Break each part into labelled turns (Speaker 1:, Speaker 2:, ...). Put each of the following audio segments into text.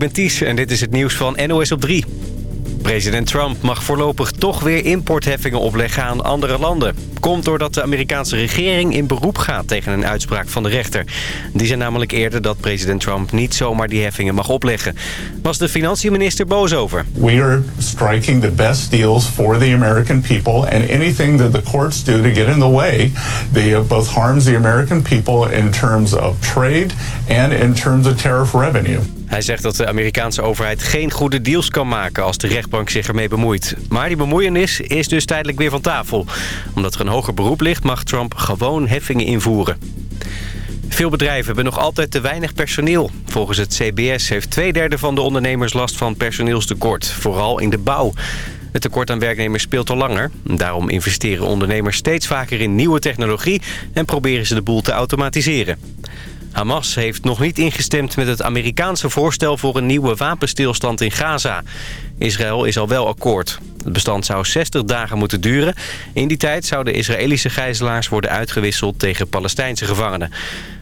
Speaker 1: ben en dit is het nieuws van NOS op 3. President Trump mag voorlopig toch weer importheffingen opleggen aan andere landen. Komt doordat de Amerikaanse regering in beroep gaat tegen een uitspraak van de rechter. Die zei namelijk eerder dat president Trump niet zomaar die heffingen mag opleggen. Was de financiënminister boos over.
Speaker 2: We are striking the best deals for the American people and anything that the courts do to get in the way, the, both harms the American people in terms of trade and in terms of tariff revenue.
Speaker 1: Hij zegt dat de Amerikaanse overheid geen goede deals kan maken als de rechtbank zich ermee bemoeit. Maar die bemoeienis is dus tijdelijk weer van tafel. Omdat er een hoger beroep ligt mag Trump gewoon heffingen invoeren. Veel bedrijven hebben nog altijd te weinig personeel. Volgens het CBS heeft twee derde van de ondernemers last van personeelstekort. Vooral in de bouw. Het tekort aan werknemers speelt al langer. Daarom investeren ondernemers steeds vaker in nieuwe technologie... en proberen ze de boel te automatiseren. Hamas heeft nog niet ingestemd met het Amerikaanse voorstel voor een nieuwe wapenstilstand in Gaza. Israël is al wel akkoord. Het bestand zou 60 dagen moeten duren. In die tijd zouden Israëlische gijzelaars worden uitgewisseld tegen Palestijnse gevangenen.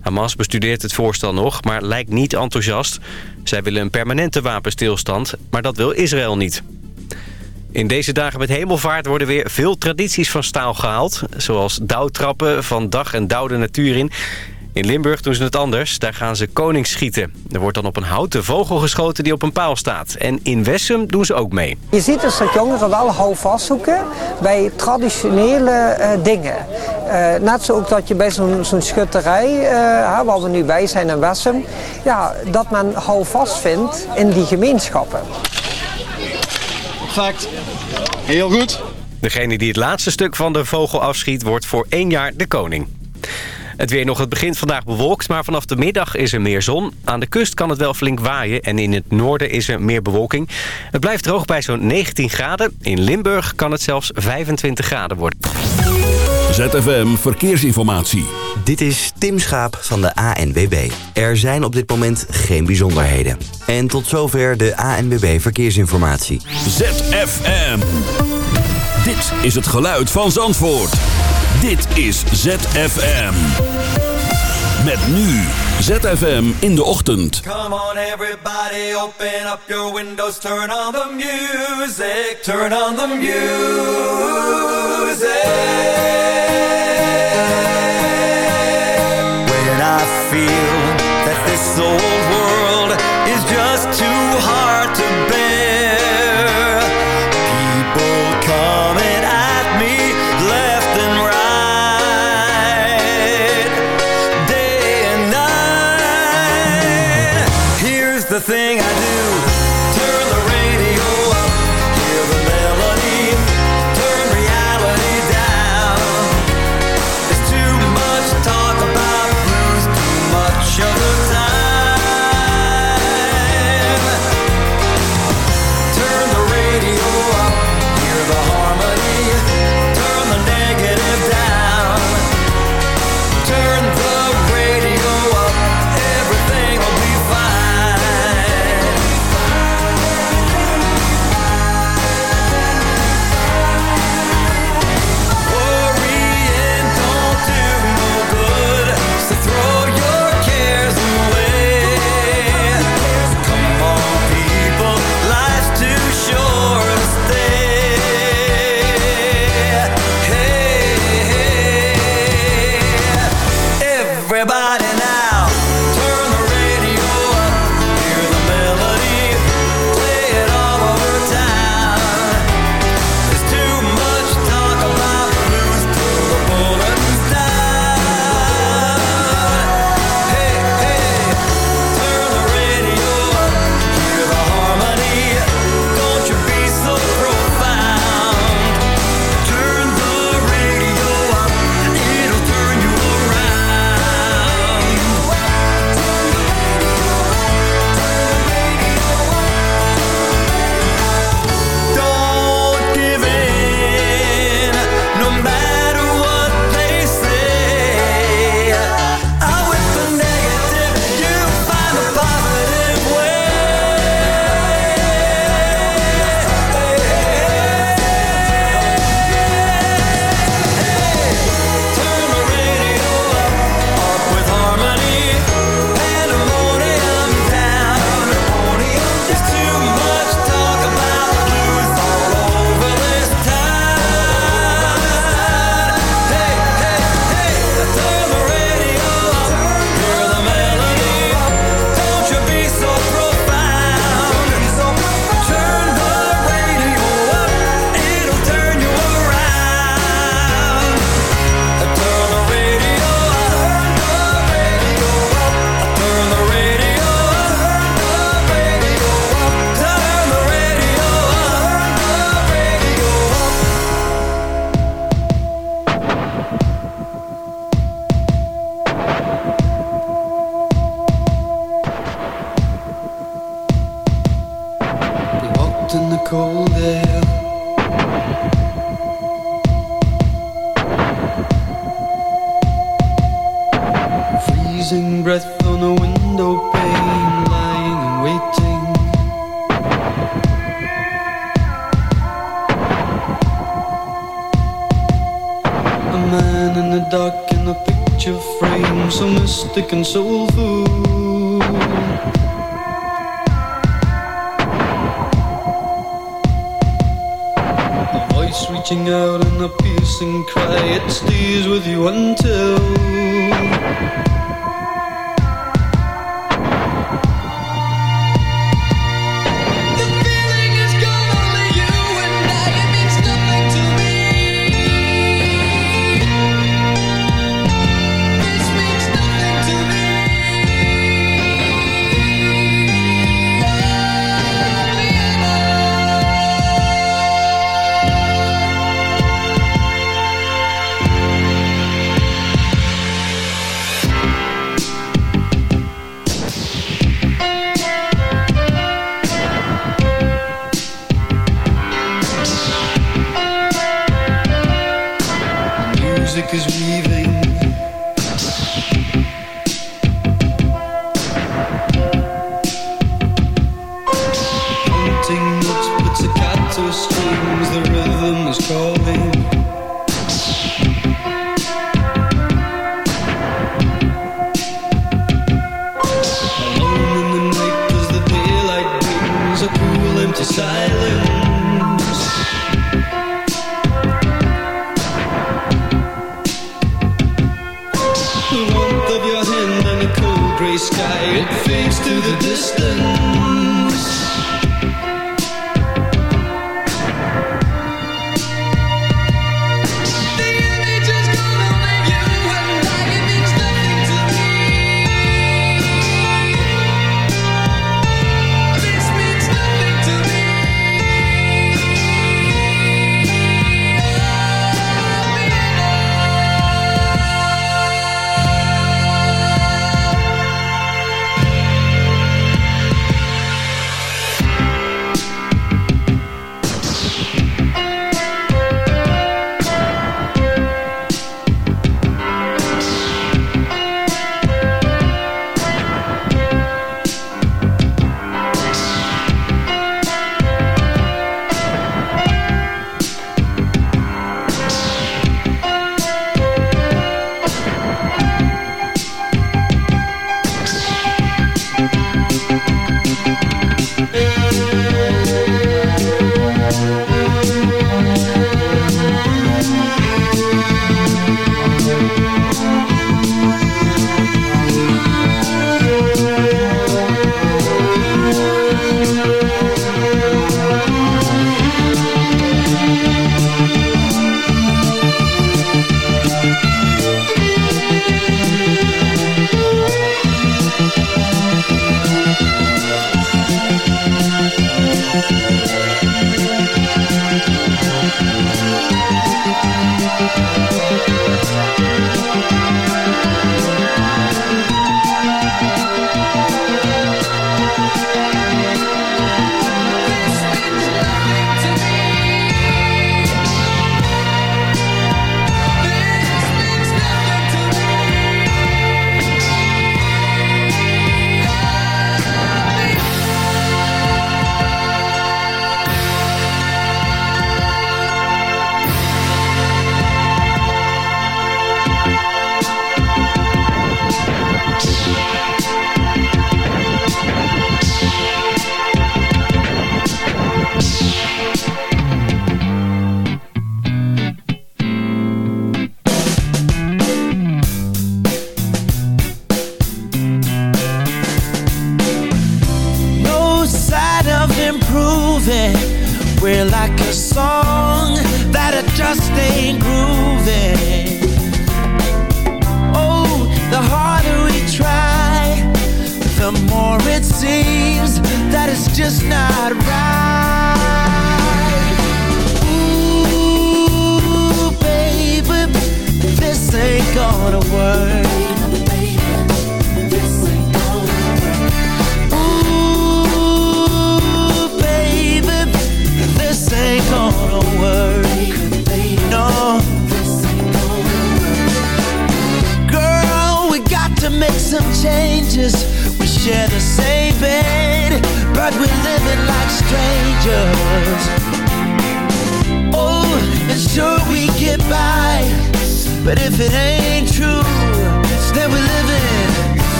Speaker 1: Hamas bestudeert het voorstel nog, maar lijkt niet enthousiast. Zij willen een permanente wapenstilstand, maar dat wil Israël niet. In deze dagen met hemelvaart worden weer veel tradities van staal gehaald. Zoals douwtrappen van dag en dauw de natuur in. In Limburg doen ze het anders. Daar gaan ze konings schieten. Er wordt dan op een houten vogel geschoten die op een paal staat. En in Wessem doen ze ook mee.
Speaker 3: Je ziet dus dat jongeren wel houvast zoeken bij traditionele uh, dingen. Uh, net zo ook dat je bij zo'n zo'n schutterij, uh, waar we nu bij zijn in Wessem... Ja, dat men houvast vindt in die gemeenschappen.
Speaker 4: Perfect. Heel goed.
Speaker 1: Degene die het laatste stuk van de vogel afschiet wordt voor één jaar de koning. Het weer nog, het begint vandaag bewolkt, maar vanaf de middag is er meer zon. Aan de kust kan het wel flink waaien en in het noorden is er meer bewolking. Het blijft droog bij zo'n 19 graden. In Limburg kan het zelfs 25 graden worden.
Speaker 5: ZFM Verkeersinformatie.
Speaker 6: Dit is Tim Schaap van de ANWB. Er zijn op dit moment geen bijzonderheden. En tot zover de ANWB Verkeersinformatie.
Speaker 5: ZFM. Dit is het geluid van Zandvoort. Dit is ZFM. Met nu ZFM in de ochtend.
Speaker 7: Come on everybody, open up your windows, turn on the music, turn on the music.
Speaker 8: When I feel that this old world is just too hard to bear.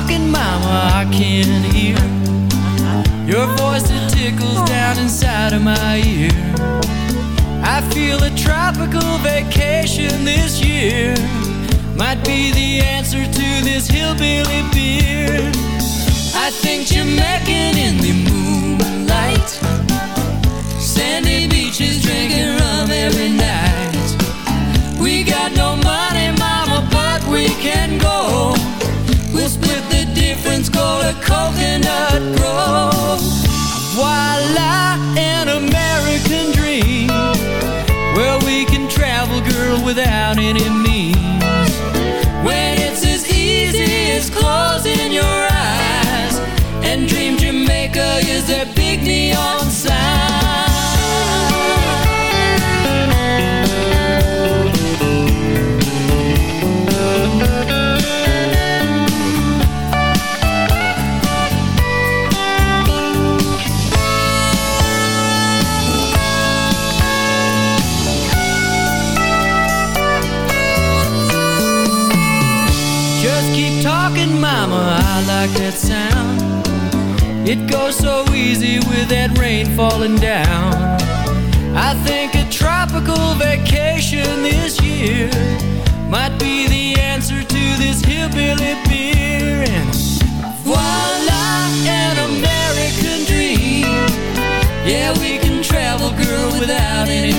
Speaker 9: Talking, mama, I can hear your voice that tickles down inside of my ear. I feel a tropical vacation this year might be the answer to this hillbilly beer. I think Jamaican in the moonlight, sandy beaches drinking rum every night. We got no money, mama, but we can go. We'll split the difference, go to Coconut Grove. Voila, an American dream where we can travel, girl, without any means. When it's as easy as closing your eyes and dream Jamaica is that big neon Just It goes so easy with that rain falling down. I think a tropical vacation this year might be the answer to this hillbilly beer. And voila, an American dream. Yeah, we can travel, girl, without any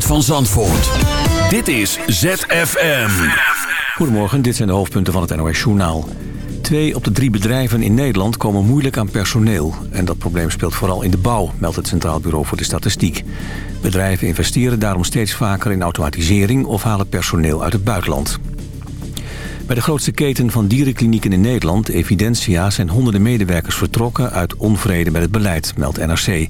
Speaker 5: geluid van Zandvoort. Dit is ZFM.
Speaker 10: Goedemorgen, dit zijn de hoofdpunten van het NOS-journaal. Twee op de drie bedrijven in Nederland komen moeilijk aan personeel. En dat probleem speelt vooral in de bouw, meldt het Centraal Bureau voor de Statistiek. Bedrijven investeren daarom steeds vaker in automatisering... of halen personeel uit het buitenland. Bij de grootste keten van dierenklinieken in Nederland, Evidentia... zijn honderden medewerkers vertrokken uit onvrede met het beleid, meldt NRC.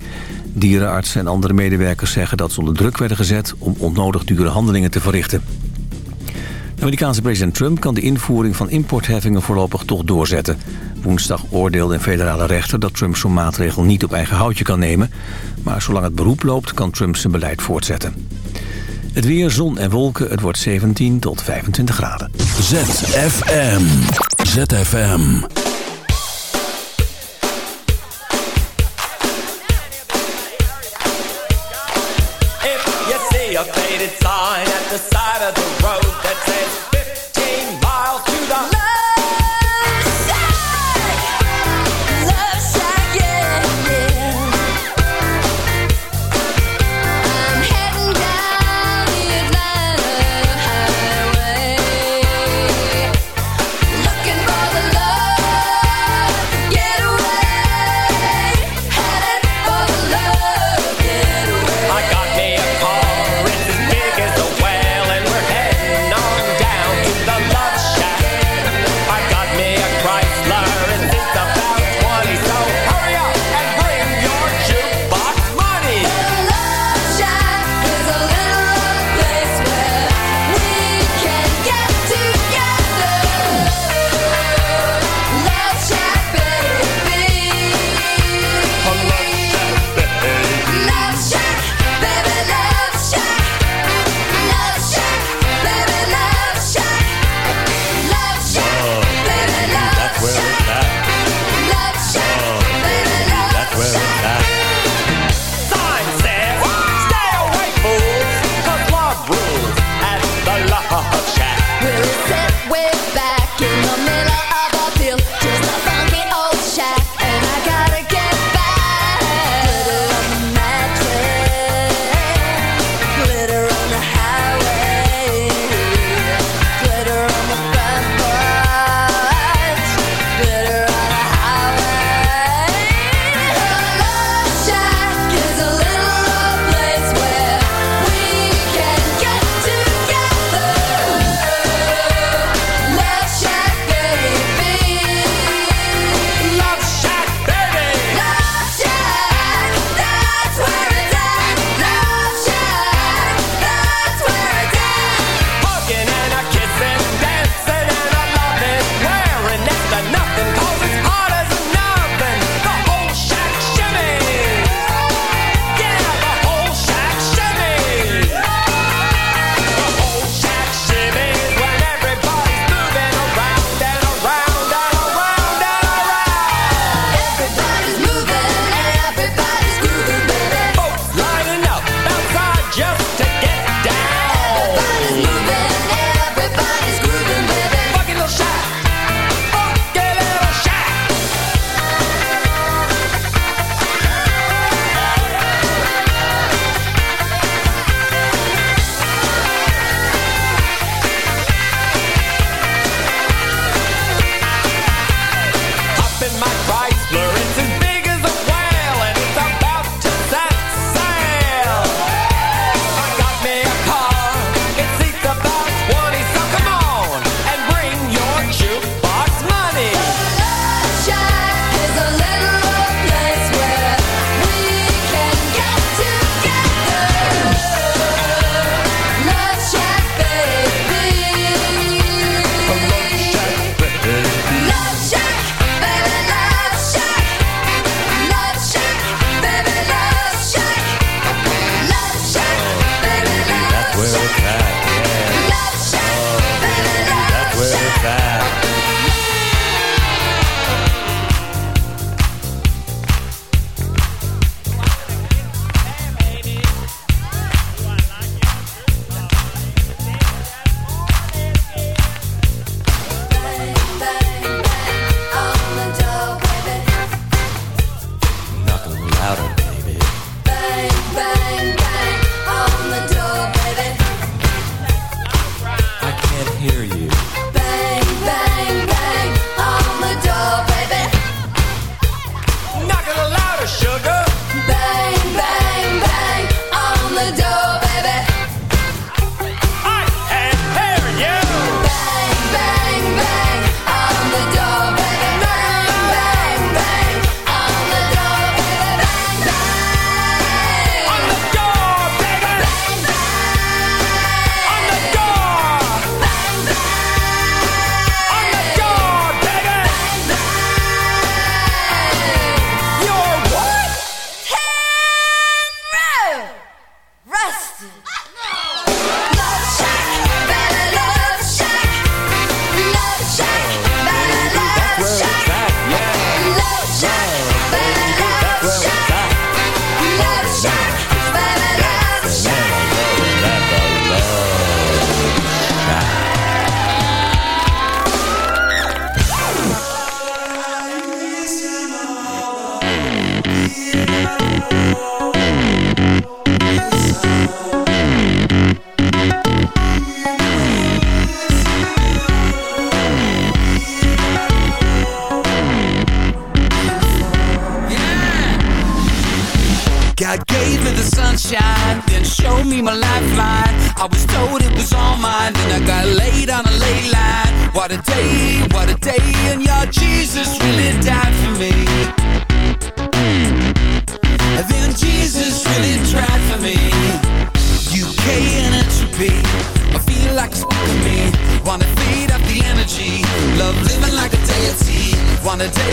Speaker 10: Dierenartsen en andere medewerkers zeggen dat ze onder druk werden gezet... om onnodig dure handelingen te verrichten. De Amerikaanse president Trump kan de invoering van importheffingen voorlopig toch doorzetten. Woensdag oordeelde een federale rechter dat Trump zo'n maatregel niet op eigen houtje kan nemen. Maar zolang het beroep loopt kan Trump zijn beleid voortzetten. Het weer, zon en wolken, het wordt 17 tot 25 graden.
Speaker 5: ZFM. ZFM.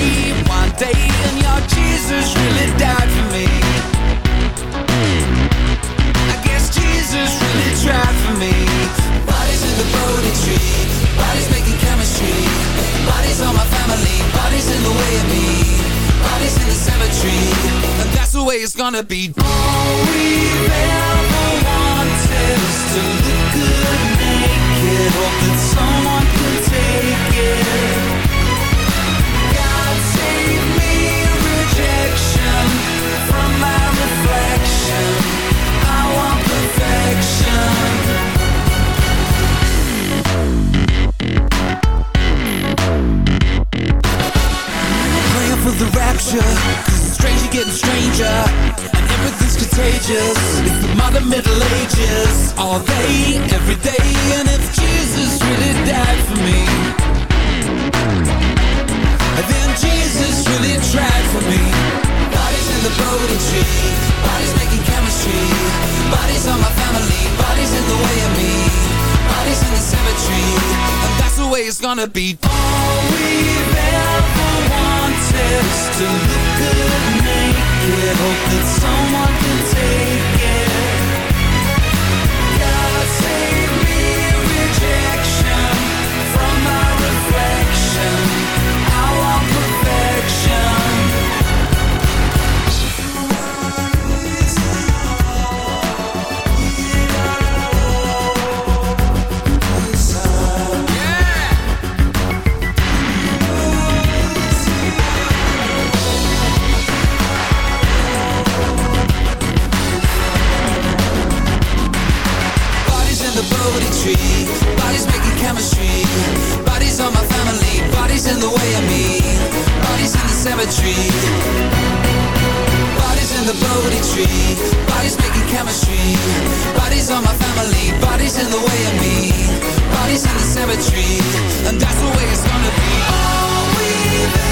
Speaker 11: Day, one day, and your Jesus really died for me. I guess Jesus really tried for me. Bodies in the Bodhi tree, bodies making chemistry. Bodies on my family, bodies in the way of me. Bodies in the cemetery, and that's the way it's gonna be. All we've ever wanted is to look good naked. Hope that someone can take it. Jesus really died for me, and then Jesus really tried for me. In the Bodhi tree, bodies making chemistry. Bodies on my family, bodies in the way of me. Bodies in the cemetery, and that's the way it's gonna be. All we've ever wanted is to look good naked. Hope that someone can take it. Bodhi tree, bodies making chemistry. Bodies on my family, bodies in the way of me. Bodies in the cemetery. Bodies in the Bodhi tree, bodies making chemistry. Bodies on my family, bodies in the way of me. Bodies in the cemetery, and that's the way it's gonna be. All we've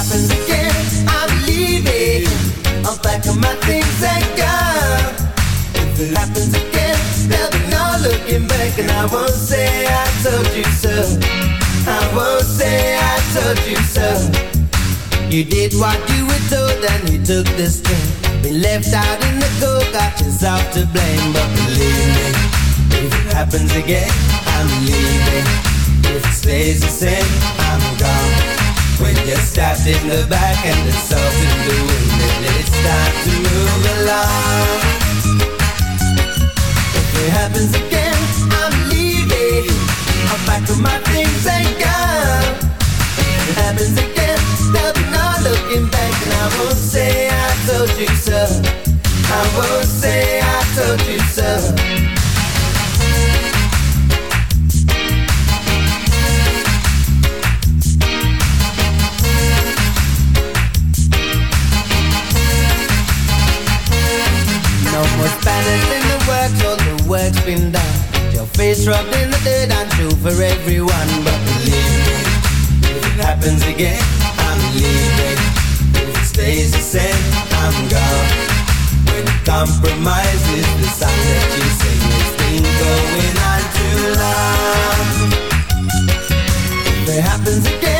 Speaker 12: happens again, I'm leaving. I'll pack up my things and go. If it happens again, there'll be no looking back, and I won't say I told you so. I won't say I told you so. You did what you were told, and you took the string. Been left out in the cold, got yourself to blame. But believe me, if it happens again, I'm leaving. If it stays the same, I'm gone. When you're stabbed in the back and the salt in the wind And it's time to move along. If it happens again, I'm leaving. I'll pack up my things and go. If it happens again, there'll looking back And I won't say I told you so. I won't say I told you so More Spanish in the works, all the work's been done. Your face rubbed in the dirt, I'm true for everyone. But believe me, if it happens again, I'm leaving. If it stays the same, I'm gone. When compromise is the song that you sing, it's been going on too long. If it happens again,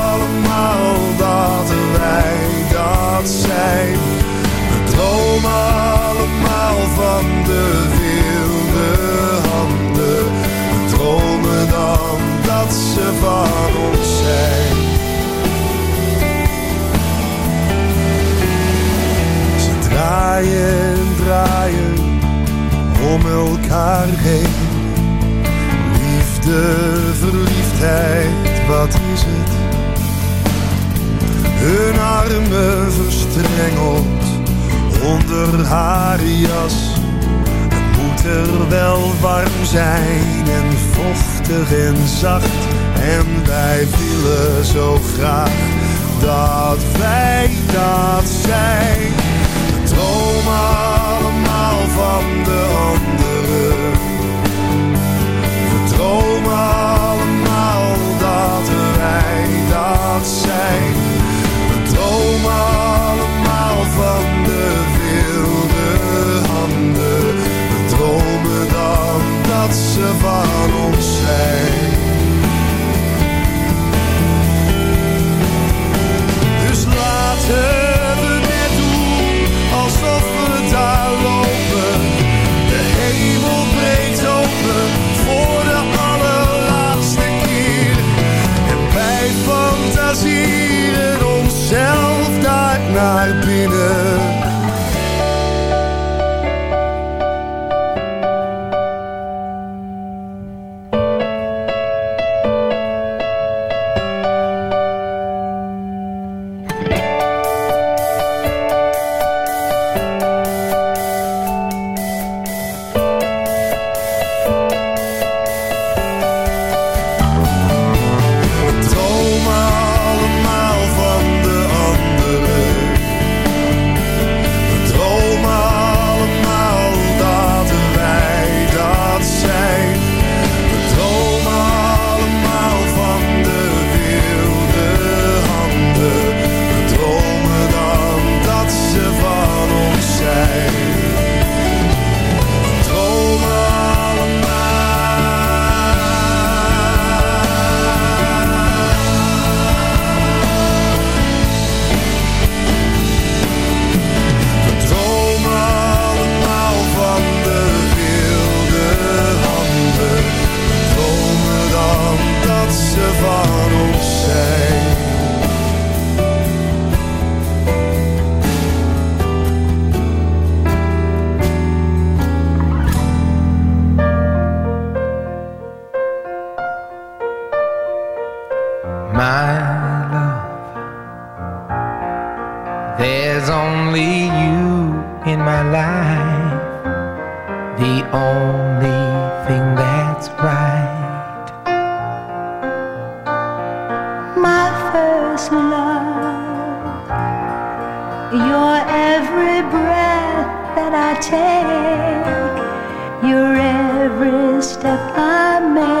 Speaker 13: zijn. We dromen allemaal van de wilde handen. We dromen dan dat ze van ons zijn. Ze draaien en draaien om elkaar heen. Liefde, verliefdheid, wat is het? Hun armen verstrengeld onder haar jas. Het moet er wel warm zijn en vochtig en zacht. En wij willen zo graag dat wij dat zijn. We dromen allemaal van de anderen. We dromen allemaal dat wij dat zijn om allemaal van de wilde handen. We dromen dan dat ze van ons zijn. Dus laten Your every breath that I take, your every step I make.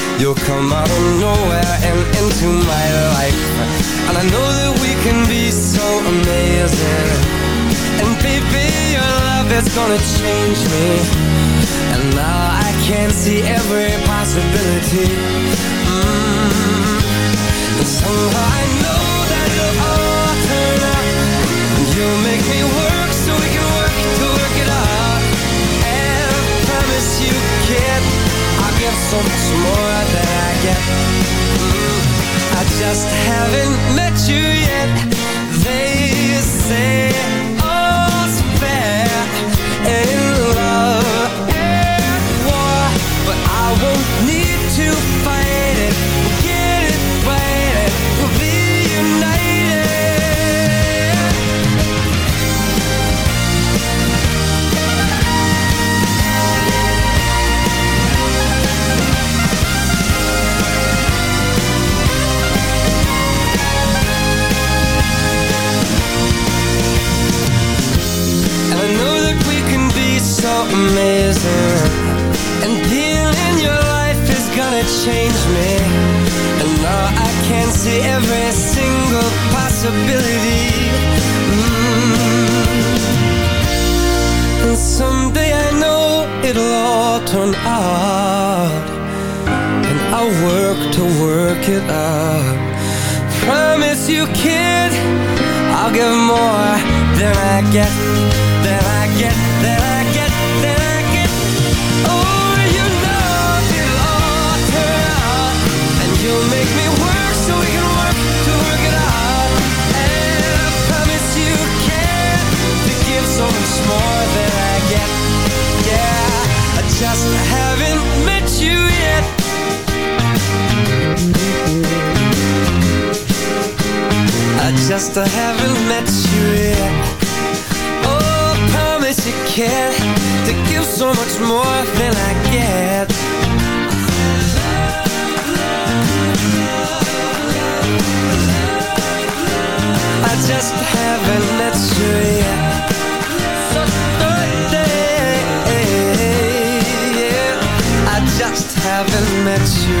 Speaker 14: You'll come out of nowhere and into my life. And I know that we can be so amazing. And baby, your love is gonna change me. And now I can see every possibility. Mm. And somehow I know that it'll all turn out And you'll make me just haven't met you yet So Sunday, yeah. I just haven't met you